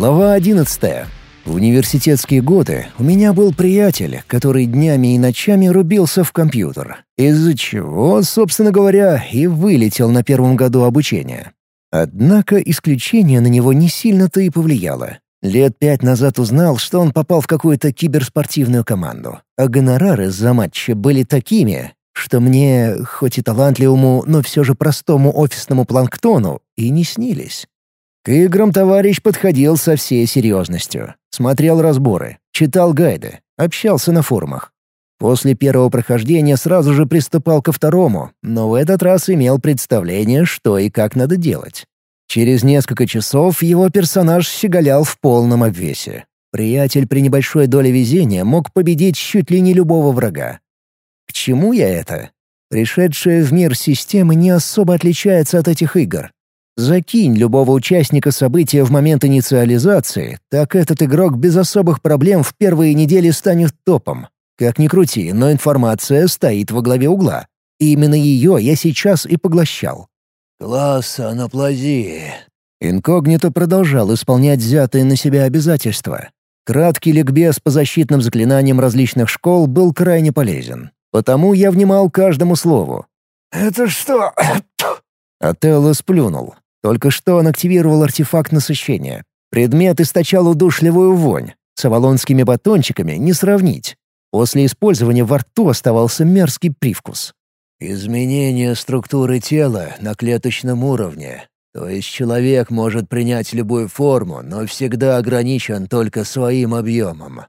Глава 11. В университетские годы у меня был приятель, который днями и ночами рубился в компьютер, из-за чего, собственно говоря, и вылетел на первом году обучения. Однако исключение на него не сильно-то и повлияло. Лет пять назад узнал, что он попал в какую-то киберспортивную команду, а гонорары за матчи были такими, что мне, хоть и талантливому, но все же простому офисному планктону, и не снились. К играм товарищ подходил со всей серьезностью. Смотрел разборы, читал гайды, общался на форумах. После первого прохождения сразу же приступал ко второму, но в этот раз имел представление, что и как надо делать. Через несколько часов его персонаж щеголял в полном обвесе. Приятель при небольшой доле везения мог победить чуть ли не любого врага. К чему я это? Пришедшая в мир системы не особо отличается от этих игр. Закинь любого участника события в момент инициализации, так этот игрок без особых проблем в первые недели станет топом. Как ни крути, но информация стоит во главе угла. И именно ее я сейчас и поглощал. «Класс анаплазии». Инкогнито продолжал исполнять взятые на себя обязательства. Краткий ликбез по защитным заклинаниям различных школ был крайне полезен. Потому я внимал каждому слову. «Это что?» Ателло сплюнул. Только что он активировал артефакт насыщения. Предмет источал удушливую вонь. С авалонскими батончиками не сравнить. После использования во рту оставался мерзкий привкус. «Изменение структуры тела на клеточном уровне. То есть человек может принять любую форму, но всегда ограничен только своим объемом».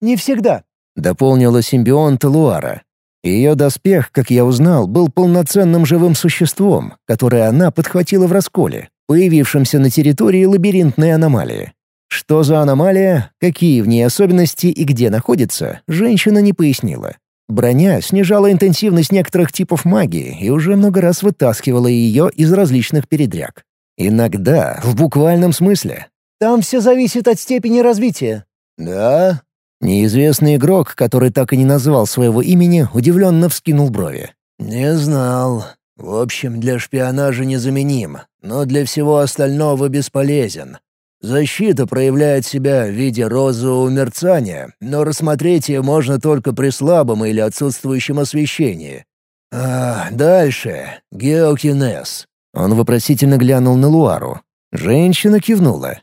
«Не всегда», — дополнила симбионт Луара. Ее доспех, как я узнал, был полноценным живым существом, которое она подхватила в расколе, появившемся на территории лабиринтной аномалии. Что за аномалия, какие в ней особенности и где находится, женщина не пояснила. Броня снижала интенсивность некоторых типов магии и уже много раз вытаскивала ее из различных передряг. Иногда, в буквальном смысле. «Там все зависит от степени развития». «Да?» Неизвестный игрок, который так и не назвал своего имени, удивленно вскинул брови. «Не знал. В общем, для шпионажа незаменим, но для всего остального бесполезен. Защита проявляет себя в виде розового мерцания, но рассмотреть ее можно только при слабом или отсутствующем освещении. А дальше — геокинез». Он вопросительно глянул на Луару. Женщина кивнула.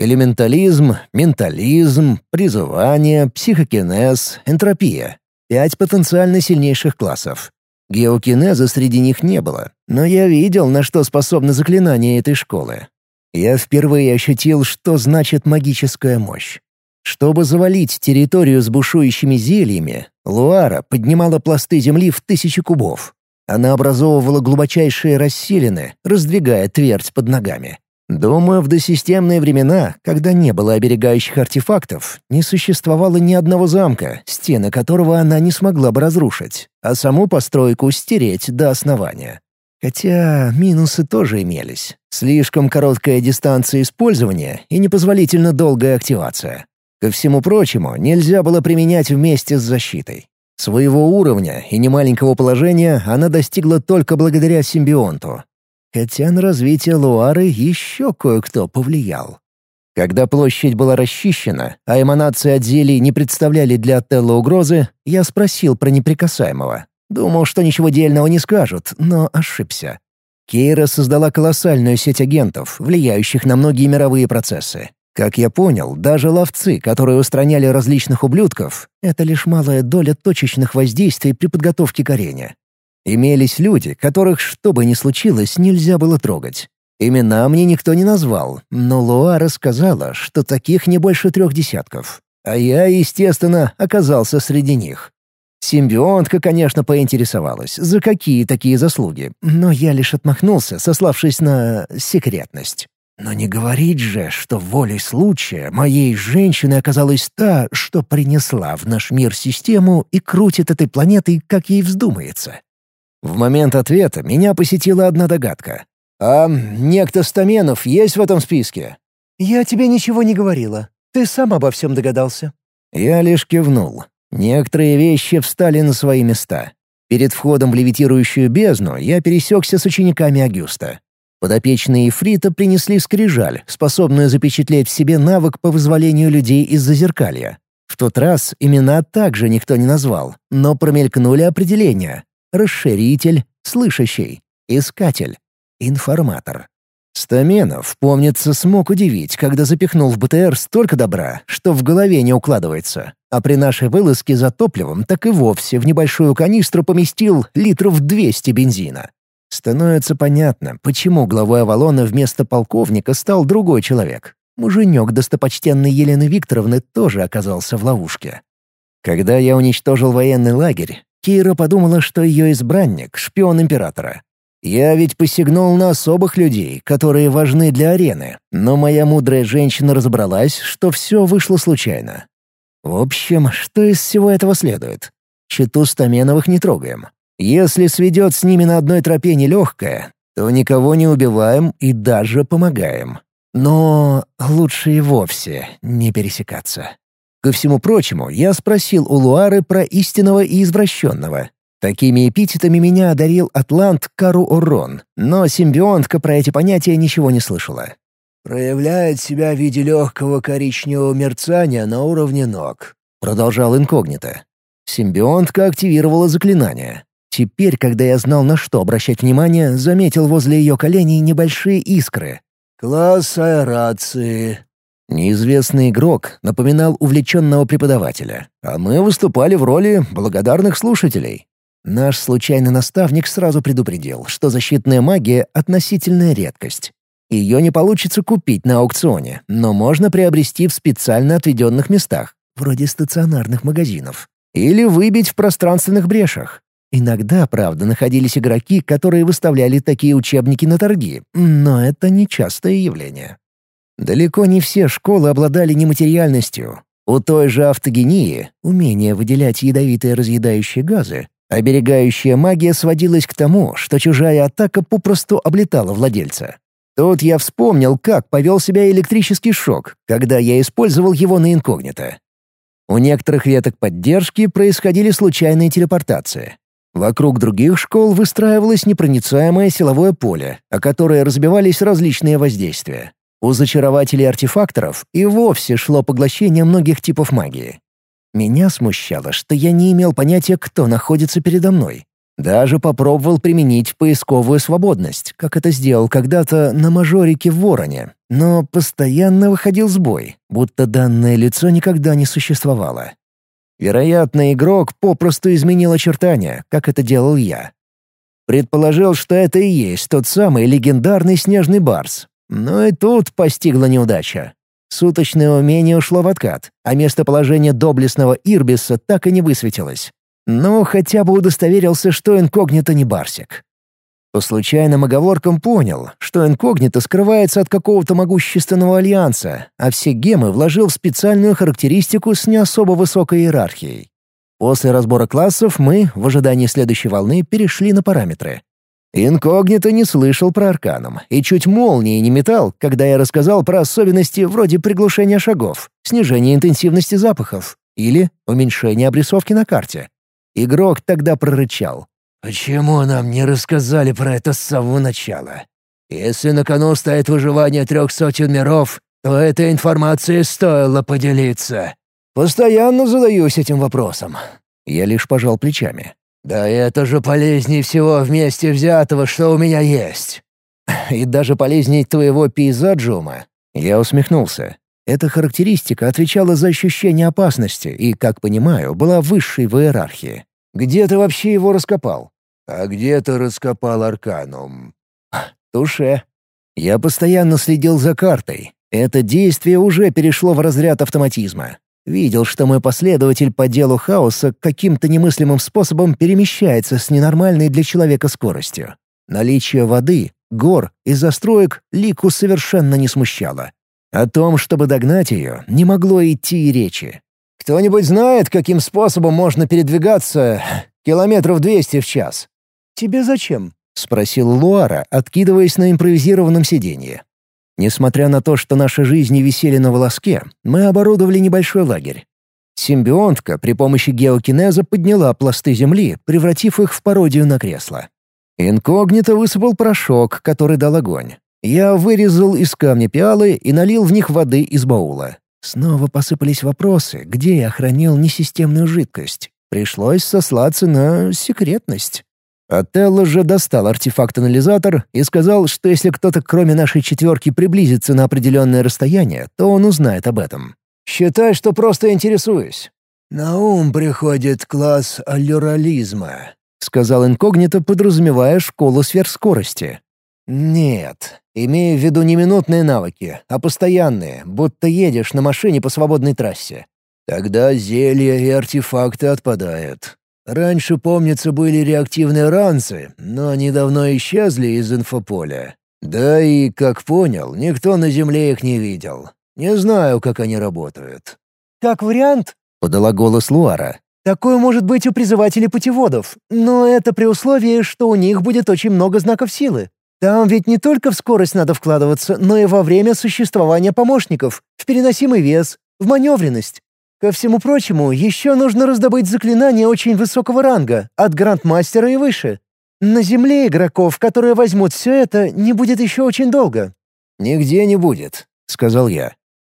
Элементализм, ментализм, призывание, психокинез, энтропия. Пять потенциально сильнейших классов. Геокинеза среди них не было, но я видел, на что способны заклинания этой школы. Я впервые ощутил, что значит магическая мощь. Чтобы завалить территорию с бушующими зельями, Луара поднимала пласты земли в тысячи кубов. Она образовывала глубочайшие расселины, раздвигая твердь под ногами. Думаю, в досистемные времена, когда не было оберегающих артефактов, не существовало ни одного замка, стены которого она не смогла бы разрушить, а саму постройку стереть до основания. Хотя минусы тоже имелись. Слишком короткая дистанция использования и непозволительно долгая активация. Ко всему прочему, нельзя было применять вместе с защитой. Своего уровня и немаленького положения она достигла только благодаря симбионту, Хотя на развитие Луары еще кое-кто повлиял. Когда площадь была расчищена, а эманации от зелий не представляли для Телла угрозы, я спросил про неприкасаемого. Думал, что ничего дельного не скажут, но ошибся. Кейра создала колоссальную сеть агентов, влияющих на многие мировые процессы. Как я понял, даже ловцы, которые устраняли различных ублюдков, это лишь малая доля точечных воздействий при подготовке к арене. Имелись люди, которых, что бы ни случилось, нельзя было трогать. Имена мне никто не назвал, но Луа рассказала, что таких не больше трех десятков. А я, естественно, оказался среди них. Симбионтка, конечно, поинтересовалась, за какие такие заслуги, но я лишь отмахнулся, сославшись на секретность. Но не говорить же, что волей случая моей женщины оказалась та, что принесла в наш мир систему и крутит этой планетой, как ей вздумается. В момент ответа меня посетила одна догадка. «А некто Стаменов есть в этом списке?» «Я тебе ничего не говорила. Ты сам обо всем догадался». Я лишь кивнул. Некоторые вещи встали на свои места. Перед входом в левитирующую бездну я пересекся с учениками Агюста. Подопечные Ифрита принесли скрижаль, способную запечатлеть в себе навык по вызволению людей из зазеркалья. В тот раз имена также никто не назвал, но промелькнули определения. Расширитель, слышащий, искатель, информатор. Стаменов, помнится, смог удивить, когда запихнул в БТР столько добра, что в голове не укладывается. А при нашей вылазке за топливом так и вовсе в небольшую канистру поместил литров 200 бензина. Становится понятно, почему главой Авалона вместо полковника стал другой человек. Муженек достопочтенной Елены Викторовны тоже оказался в ловушке. Когда я уничтожил военный лагерь, Кира подумала, что ее избранник — шпион императора. Я ведь посягнул на особых людей, которые важны для арены, но моя мудрая женщина разобралась, что все вышло случайно. В общем, что из всего этого следует? Читу Стаменовых не трогаем. Если сведет с ними на одной тропе нелегкая, то никого не убиваем и даже помогаем. Но лучше и вовсе не пересекаться. Ко всему прочему, я спросил у Луары про истинного и извращенного. Такими эпитетами меня одарил атлант Кару Орон, но симбионтка про эти понятия ничего не слышала. «Проявляет себя в виде легкого коричневого мерцания на уровне ног», — продолжал инкогнито. Симбионтка активировала заклинание. Теперь, когда я знал, на что обращать внимание, заметил возле ее коленей небольшие искры. «Класс аэрации». Неизвестный игрок напоминал увлеченного преподавателя, а мы выступали в роли благодарных слушателей. Наш случайный наставник сразу предупредил, что защитная магия — относительная редкость. Ее не получится купить на аукционе, но можно приобрести в специально отведенных местах, вроде стационарных магазинов, или выбить в пространственных брешах. Иногда, правда, находились игроки, которые выставляли такие учебники на торги, но это нечастое явление. Далеко не все школы обладали нематериальностью. У той же автогении, умение выделять ядовитые разъедающие газы, оберегающая магия сводилась к тому, что чужая атака попросту облетала владельца. Тут я вспомнил, как повел себя электрический шок, когда я использовал его на инкогнито. У некоторых веток поддержки происходили случайные телепортации. Вокруг других школ выстраивалось непроницаемое силовое поле, о которое разбивались различные воздействия. У зачарователей артефакторов и вовсе шло поглощение многих типов магии. Меня смущало, что я не имел понятия, кто находится передо мной. Даже попробовал применить поисковую свободность, как это сделал когда-то на мажорике в Вороне, но постоянно выходил сбой, будто данное лицо никогда не существовало. Вероятно, игрок попросту изменил очертания, как это делал я. Предположил, что это и есть тот самый легендарный снежный барс. Но и тут постигла неудача. Суточное умение ушло в откат, а местоположение доблестного Ирбиса так и не высветилось. Но хотя бы удостоверился, что инкогнито не барсик. По случайным оговоркам понял, что инкогнито скрывается от какого-то могущественного альянса, а все гемы вложил в специальную характеристику с не особо высокой иерархией. После разбора классов мы, в ожидании следующей волны, перешли на параметры. Инкогнито не слышал про арканом и чуть молнии не метал, когда я рассказал про особенности вроде приглушения шагов, снижения интенсивности запахов или уменьшения обрисовки на карте. Игрок тогда прорычал. Почему нам не рассказали про это с самого начала? Если на кону стоит выживание трех сотен миров, то этой информацией стоило поделиться. Постоянно задаюсь этим вопросом. Я лишь пожал плечами. Да это же полезнее всего вместе взятого, что у меня есть. И даже полезнее твоего пейзаджума. Я усмехнулся. Эта характеристика отвечала за ощущение опасности и, как понимаю, была высшей в иерархии. Где ты вообще его раскопал?» «А где ты раскопал Арканум?» «Туше. Я постоянно следил за картой. Это действие уже перешло в разряд автоматизма. Видел, что мой последователь по делу хаоса каким-то немыслимым способом перемещается с ненормальной для человека скоростью. Наличие воды, гор и застроек Лику совершенно не смущало. О том, чтобы догнать ее, не могло идти и речи. Кто-нибудь знает, каким способом можно передвигаться километров двести в час?» «Тебе зачем?» — спросил Луара, откидываясь на импровизированном сиденье. Несмотря на то, что наши жизни висели на волоске, мы оборудовали небольшой лагерь. Симбионтка при помощи геокинеза подняла пласты земли, превратив их в пародию на кресло. Инкогнито высыпал порошок, который дал огонь. Я вырезал из камня пиалы и налил в них воды из баула. Снова посыпались вопросы, где я хранил несистемную жидкость. Пришлось сослаться на секретность. Отелло же достал артефакт-анализатор и сказал, что если кто-то кроме нашей четверки приблизится на определенное расстояние, то он узнает об этом. «Считай, что просто интересуюсь». «На ум приходит класс аллюрализма», — сказал инкогнито, подразумевая школу сверхскорости. «Нет, имею в виду не минутные навыки, а постоянные, будто едешь на машине по свободной трассе. Тогда зелья и артефакты отпадают. Раньше, помнится, были реактивные ранцы, но они давно исчезли из инфополя. Да и, как понял, никто на Земле их не видел. Не знаю, как они работают». «Как вариант», — подала голос Луара. «Такое может быть у призывателей путеводов, но это при условии, что у них будет очень много знаков силы. Там ведь не только в скорость надо вкладываться, но и во время существования помощников, в переносимый вес, в маневренность. Ко всему прочему, еще нужно раздобыть заклинания очень высокого ранга, от грандмастера и выше. На Земле игроков, которые возьмут все это, не будет еще очень долго». «Нигде не будет», — сказал я.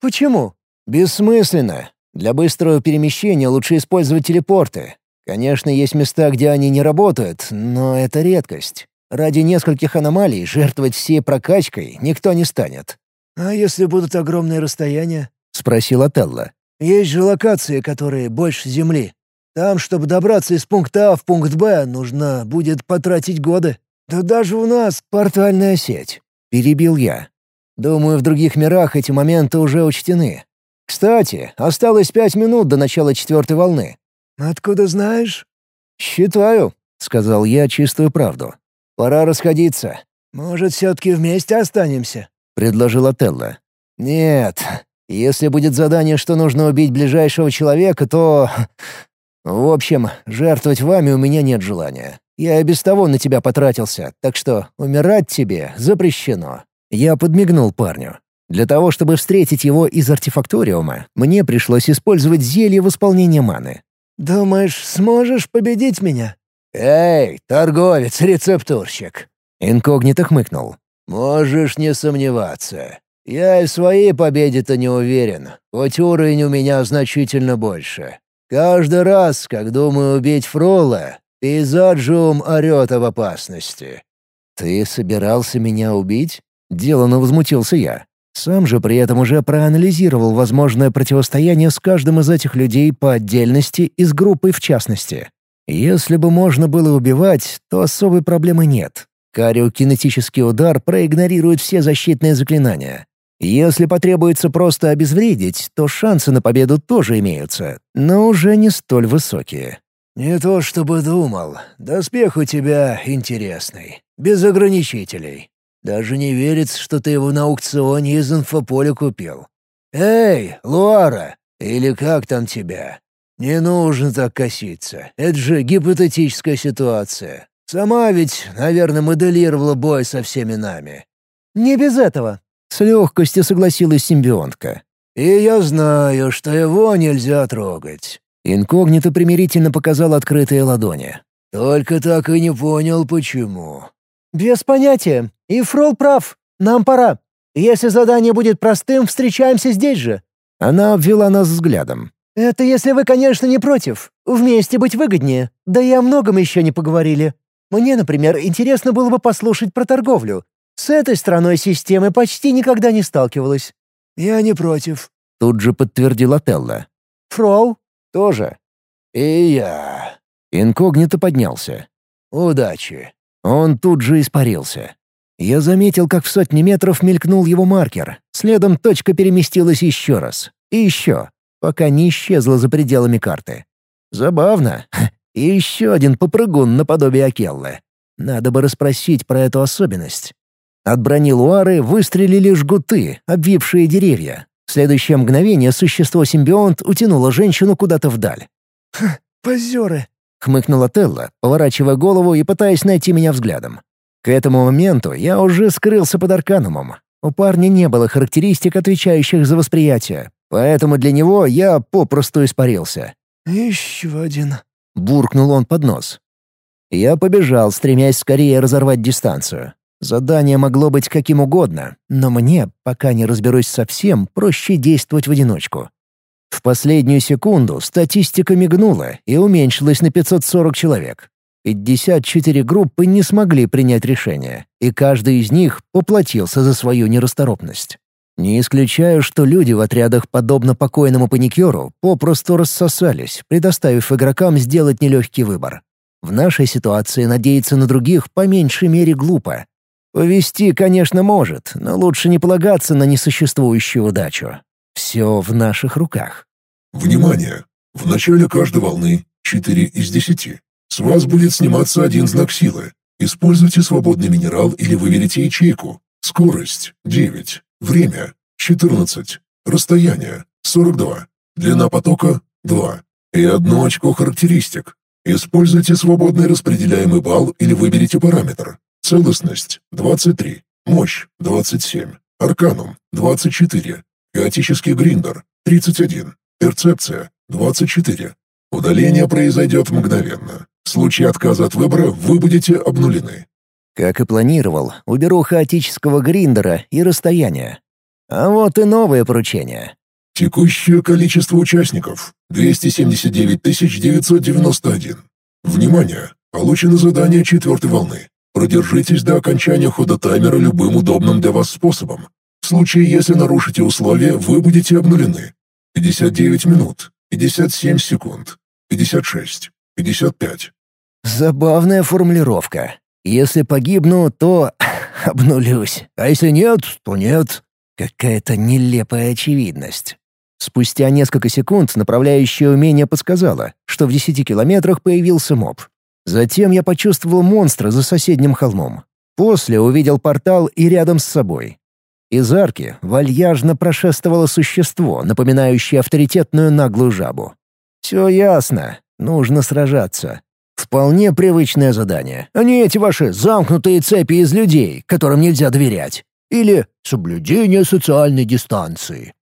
«Почему?» «Бессмысленно. Для быстрого перемещения лучше использовать телепорты. Конечно, есть места, где они не работают, но это редкость. Ради нескольких аномалий жертвовать всей прокачкой никто не станет». «А если будут огромные расстояния?» — спросил Телла. Есть же локации, которые больше Земли. Там, чтобы добраться из пункта А в пункт Б, нужно будет потратить годы. Да даже у нас портальная сеть. Перебил я. Думаю, в других мирах эти моменты уже учтены. Кстати, осталось пять минут до начала четвертой волны. Откуда знаешь? Считаю, сказал я чистую правду. Пора расходиться. Может, все-таки вместе останемся? предложила Телла. Нет, если будет задание, что нужно убить ближайшего человека, то... В общем, жертвовать вами у меня нет желания. Я и без того на тебя потратился, так что умирать тебе запрещено». Я подмигнул парню. Для того, чтобы встретить его из артефакториума, мне пришлось использовать зелье восполнения маны. «Думаешь, сможешь победить меня?» «Эй, торговец-рецептурщик!» Инкогнито хмыкнул. «Можешь не сомневаться. Я и в своей победе-то не уверен, хоть уровень у меня значительно больше. Каждый раз, как думаю убить Фрола, пейзаджиум орет об опасности». «Ты собирался меня убить?» — деланно возмутился я. Сам же при этом уже проанализировал возможное противостояние с каждым из этих людей по отдельности и с группой в частности. Если бы можно было убивать, то особой проблемы нет. Кариокинетический удар проигнорирует все защитные заклинания. Если потребуется просто обезвредить, то шансы на победу тоже имеются, но уже не столь высокие. «Не то чтобы думал. Доспех у тебя интересный. Без ограничителей. Даже не верится, что ты его на аукционе из инфополя купил. Эй, Луара! Или как там тебя? Не нужно так коситься. Это же гипотетическая ситуация. Сама ведь, наверное, моделировала бой со всеми нами». «Не без этого», с легкостью согласилась симбионтка. «И я знаю, что его нельзя трогать». Инкогнито примирительно показал открытые ладони. «Только так и не понял, почему». «Без понятия. И Фрол прав. Нам пора. Если задание будет простым, встречаемся здесь же». Она обвела нас взглядом. «Это если вы, конечно, не против. Вместе быть выгоднее. Да и о многом еще не поговорили. Мне, например, интересно было бы послушать про торговлю. С этой стороной системы почти никогда не сталкивалась». «Я не против», — тут же подтвердила Телла. «Фрол?» «Тоже». «И я». Инкогнито поднялся. «Удачи». Он тут же испарился. Я заметил, как в сотни метров мелькнул его маркер. Следом точка переместилась еще раз. И еще, пока не исчезла за пределами карты. Забавно. И еще один попрыгун наподобие Акеллы. Надо бы расспросить про эту особенность. От брони Луары выстрелили жгуты, обвившие деревья. В следующее мгновение существо-симбионт утянуло женщину куда-то вдаль. «Ха, позеры!» — хмыкнула Телла, поворачивая голову и пытаясь найти меня взглядом. К этому моменту я уже скрылся под Арканумом. У парня не было характеристик, отвечающих за восприятие, поэтому для него я попросту испарился. «Еще один», — буркнул он под нос. Я побежал, стремясь скорее разорвать дистанцию. Задание могло быть каким угодно, но мне, пока не разберусь совсем, проще действовать в одиночку. В последнюю секунду статистика мигнула и уменьшилась на 540 человек. 54 группы не смогли принять решение, и каждый из них поплатился за свою нерасторопность. Не исключаю, что люди в отрядах, подобно покойному паникеру, попросту рассосались, предоставив игрокам сделать нелегкий выбор. В нашей ситуации надеяться на других по меньшей мере глупо. Повести, конечно, может, но лучше не полагаться на несуществующую удачу. Все в наших руках. Внимание! В начале каждой волны 4 из 10. С вас будет сниматься один знак силы. Используйте свободный минерал или выберите ячейку. Скорость – 9. Время – 14. Расстояние – 42. Длина потока – 2. И одно очко характеристик. Используйте свободный распределяемый балл или выберите параметр. Целостность – 23. Мощь – 27. Арканум – 24. Хаотический гриндер – 31. Перцепция – 24. Удаление произойдет мгновенно. В случае отказа от выбора вы будете обнулены. Как и планировал, уберу хаотического гриндера и расстояние. А вот и новое поручение. Текущее количество участников — 279 991. Внимание! Получено задание четвертой волны. Продержитесь до окончания хода таймера любым удобным для вас способом. В случае, если нарушите условия, вы будете обнулены. 59 минут, 57 секунд, 56, 55. Забавная формулировка. Если погибну, то обнулюсь. А если нет, то нет. Какая-то нелепая очевидность. Спустя несколько секунд направляющее умение подсказало, что в десяти километрах появился моб. Затем я почувствовал монстра за соседним холмом. После увидел портал и рядом с собой. Из арки вальяжно прошествовало существо, напоминающее авторитетную наглую жабу. Все ясно. Нужно сражаться. Вполне привычное задание, а не эти ваши замкнутые цепи из людей, которым нельзя доверять. Или соблюдение социальной дистанции.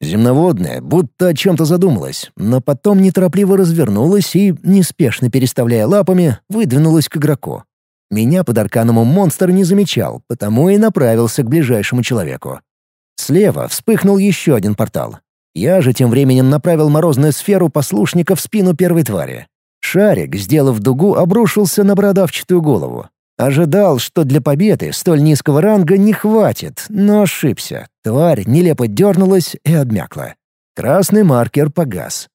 Земноводная будто о чем-то задумалась, но потом неторопливо развернулась и, неспешно переставляя лапами, выдвинулась к игроку. Меня под арканом монстр не замечал, потому и направился к ближайшему человеку. Слева вспыхнул еще один портал. Я же тем временем направил морозную сферу послушника в спину первой твари. Шарик, сделав дугу, обрушился на бородавчатую голову. Ожидал, что для победы столь низкого ранга не хватит, но ошибся. Тварь нелепо дернулась и обмякла. Красный маркер погас.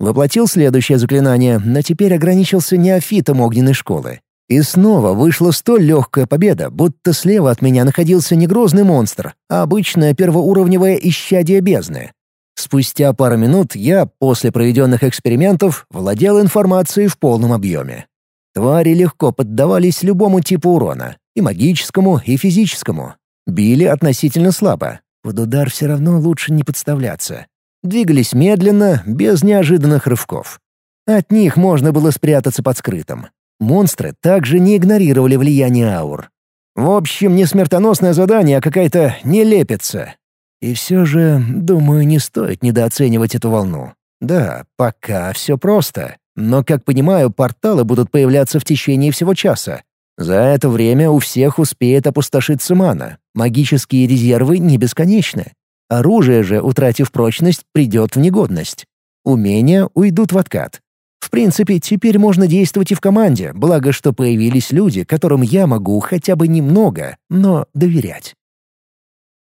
Воплотил следующее заклинание, но теперь ограничился неофитом огненной школы. И снова вышла столь легкая победа, будто слева от меня находился не грозный монстр, а обычное первоуровневое исчадие бездны. Спустя пару минут я, после проведенных экспериментов, владел информацией в полном объеме. Твари легко поддавались любому типу урона, и магическому, и физическому. Били относительно слабо. Под удар все равно лучше не подставляться. Двигались медленно, без неожиданных рывков. От них можно было спрятаться под скрытым. Монстры также не игнорировали влияние аур. В общем, не смертоносное задание, а какая-то нелепица. И все же, думаю, не стоит недооценивать эту волну. Да, пока все просто. Но, как понимаю, порталы будут появляться в течение всего часа. За это время у всех успеет опустошиться мана. Магические резервы не бесконечны. Оружие же, утратив прочность, придет в негодность. Умения уйдут в откат. В принципе, теперь можно действовать и в команде, благо что появились люди, которым я могу хотя бы немного, но доверять.